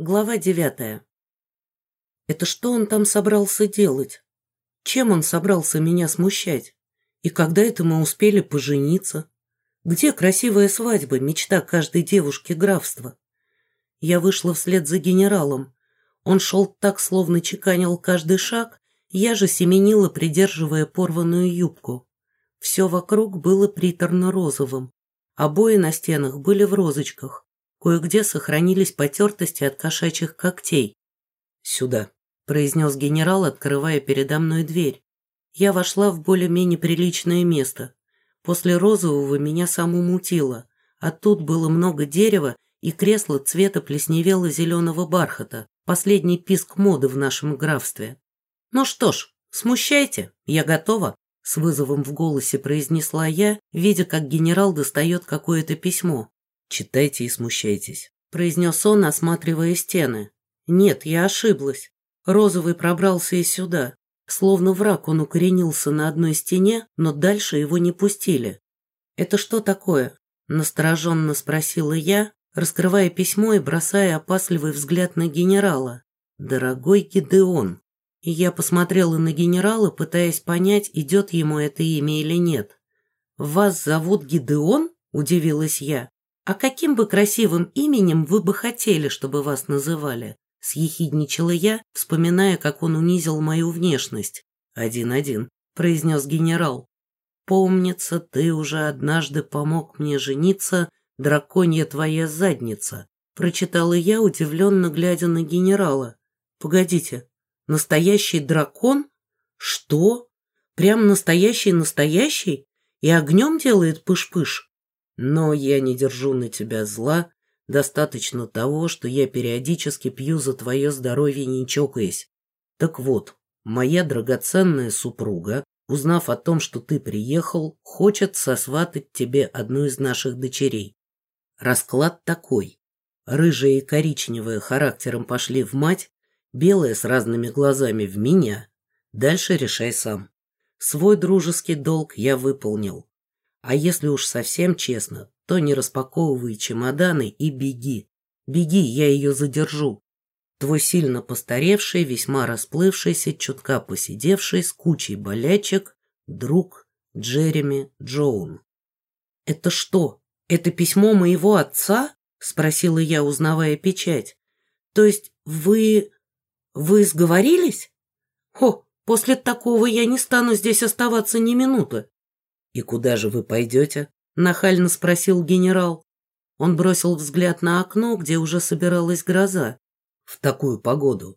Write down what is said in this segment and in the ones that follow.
Глава девятая. Это что он там собрался делать? Чем он собрался меня смущать? И когда это мы успели пожениться? Где красивая свадьба, мечта каждой девушки графства? Я вышла вслед за генералом. Он шел так, словно чеканил каждый шаг, я же семенила, придерживая порванную юбку. Все вокруг было приторно-розовым. Обои на стенах были в розочках. Кое-где сохранились потертости от кошачьих когтей. «Сюда», — произнес генерал, открывая передо мной дверь. Я вошла в более-менее приличное место. После розового меня саму мутило, а тут было много дерева и кресло цвета плесневело-зеленого бархата, последний писк моды в нашем графстве. «Ну что ж, смущайте, я готова», — с вызовом в голосе произнесла я, видя, как генерал достает какое-то письмо. «Читайте и смущайтесь», — произнес он, осматривая стены. «Нет, я ошиблась. Розовый пробрался и сюда. Словно враг он укоренился на одной стене, но дальше его не пустили. «Это что такое?» — настороженно спросила я, раскрывая письмо и бросая опасливый взгляд на генерала. «Дорогой Гидеон». И я посмотрела на генерала, пытаясь понять, идет ему это имя или нет. «Вас зовут Гидеон?» — удивилась я. «А каким бы красивым именем вы бы хотели, чтобы вас называли?» Съехидничала я, вспоминая, как он унизил мою внешность. «Один-один», — произнес генерал. «Помнится, ты уже однажды помог мне жениться, драконья твоя задница», — прочитала я, удивленно глядя на генерала. «Погодите, настоящий дракон? Что? Прям настоящий-настоящий? И огнем делает пыш-пыш?» Но я не держу на тебя зла. Достаточно того, что я периодически пью за твое здоровье, не чокаясь. Так вот, моя драгоценная супруга, узнав о том, что ты приехал, хочет сосватать тебе одну из наших дочерей. Расклад такой. Рыжая и коричневая характером пошли в мать, белая с разными глазами в меня. Дальше решай сам. Свой дружеский долг я выполнил. А если уж совсем честно, то не распаковывай чемоданы и беги. Беги, я ее задержу. Твой сильно постаревший, весьма расплывшийся, чутка посидевший, с кучей болячек, друг Джереми Джоун. «Это что, это письмо моего отца?» — спросила я, узнавая печать. «То есть вы... вы сговорились? О, после такого я не стану здесь оставаться ни минуты. «И куда же вы пойдете?» — нахально спросил генерал. Он бросил взгляд на окно, где уже собиралась гроза. «В такую погоду».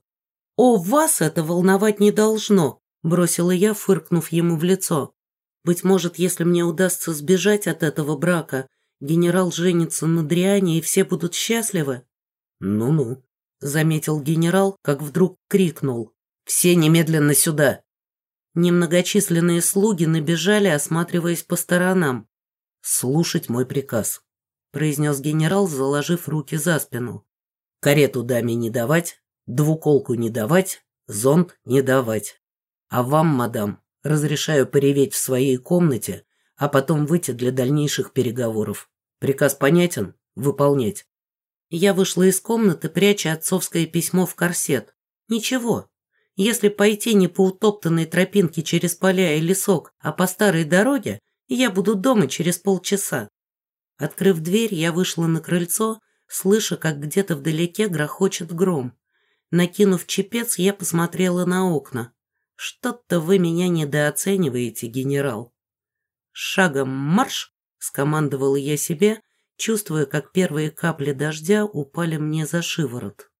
«О, вас это волновать не должно!» — бросила я, фыркнув ему в лицо. «Быть может, если мне удастся сбежать от этого брака, генерал женится на Дриане, и все будут счастливы?» «Ну-ну», — заметил генерал, как вдруг крикнул. «Все немедленно сюда!» Немногочисленные слуги набежали, осматриваясь по сторонам. «Слушать мой приказ», — произнес генерал, заложив руки за спину. «Карету даме не давать, двуколку не давать, зонт не давать. А вам, мадам, разрешаю пореветь в своей комнате, а потом выйти для дальнейших переговоров. Приказ понятен? Выполнять». Я вышла из комнаты, пряча отцовское письмо в корсет. Ничего, если пойти не по утоптанной тропинке через поля и лесок, а по старой дороге, я буду дома через полчаса. Открыв дверь, я вышла на крыльцо, слыша, как где-то вдалеке грохочет гром. Накинув чепец, я посмотрела на окна. «Что-то вы меня недооцениваете, генерал». «Шагом марш!» — скомандовала я себе, чувствуя, как первые капли дождя упали мне за шиворот.